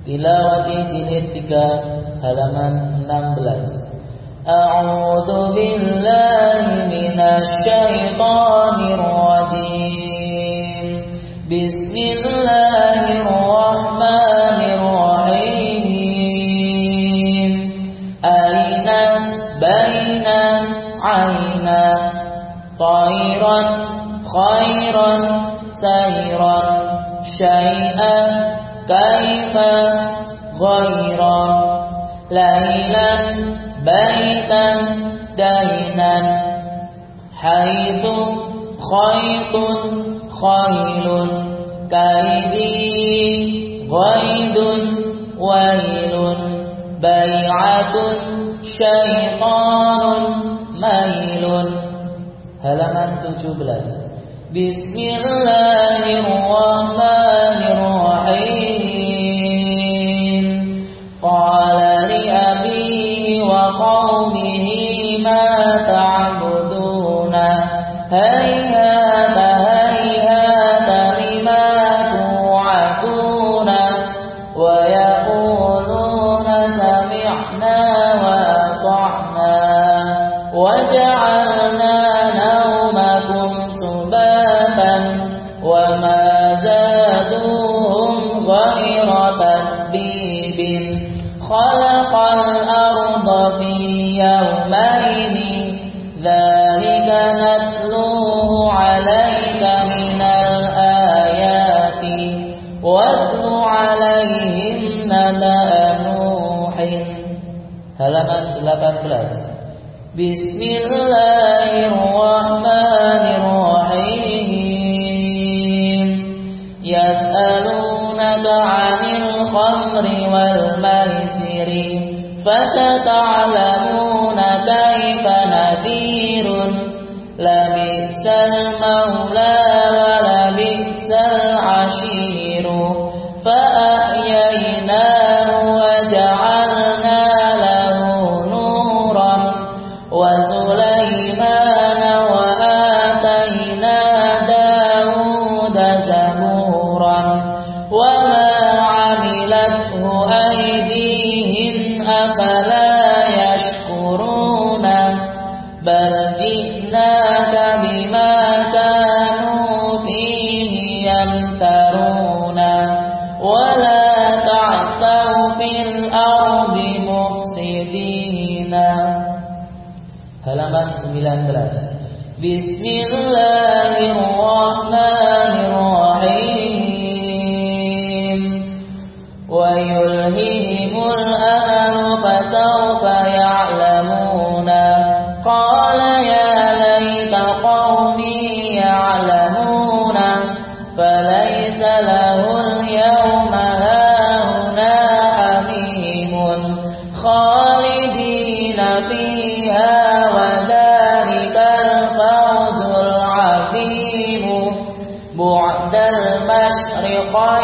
Tilawati jilid 3 halaman 16 A'udzu billahi minasy syaithanir rajim Bismillahirrahmanirrahim Aina baina aina Tairan khairan sayran syai'an كيف غيرا ليلا بيتا دينا حيث خيط خيل كيدي غيد ويل بيعة شيطان ميل. halaman 17 Bismillahirrahmanirrahim قومه ما تعبدون؟ هيهات هيهات لما توعدون؟ ويقولون سمعنا وأطعنا. وجعلنا يومئذ ذلك نتلوه عليك من الآيات واتل عليهم نبأ نوح. هلمت 18 بسم الله الرحمن الرحيم يسألونك عن الخمر والميسرين فستعلمون كيف نذير. لبئس المولى. 19 Bismillahirrahmanirrahim ويلههم الأمل فسوف يعلمون. قال يا ليت قومي يعلمون. فليس له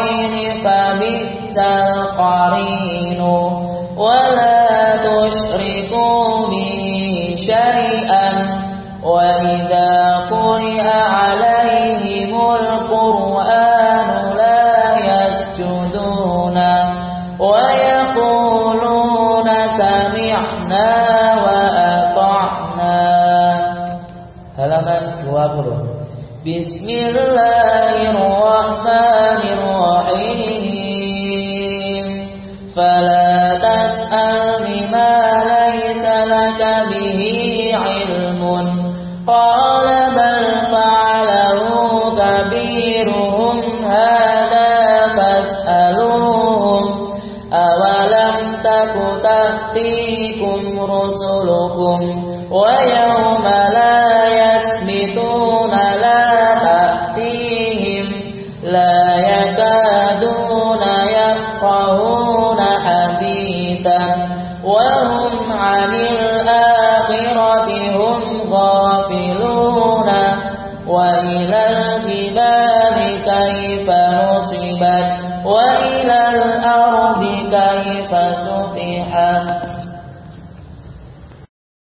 المشرقين فبئس القرين ولا تشركوا به شيئا وإذا قرئ عليهم القرآن لا يسجدون ويقولون سمعنا وأطعنا. halaman 20 Bismillahirrahmanirrahim لك به علم. قال بل فعله كبيرهم هذا فاسألوهم أولم تك تأتيكم رسلكم ويوم فتن وهم عن الآخرة هم غافلون وإلى الجبال كيف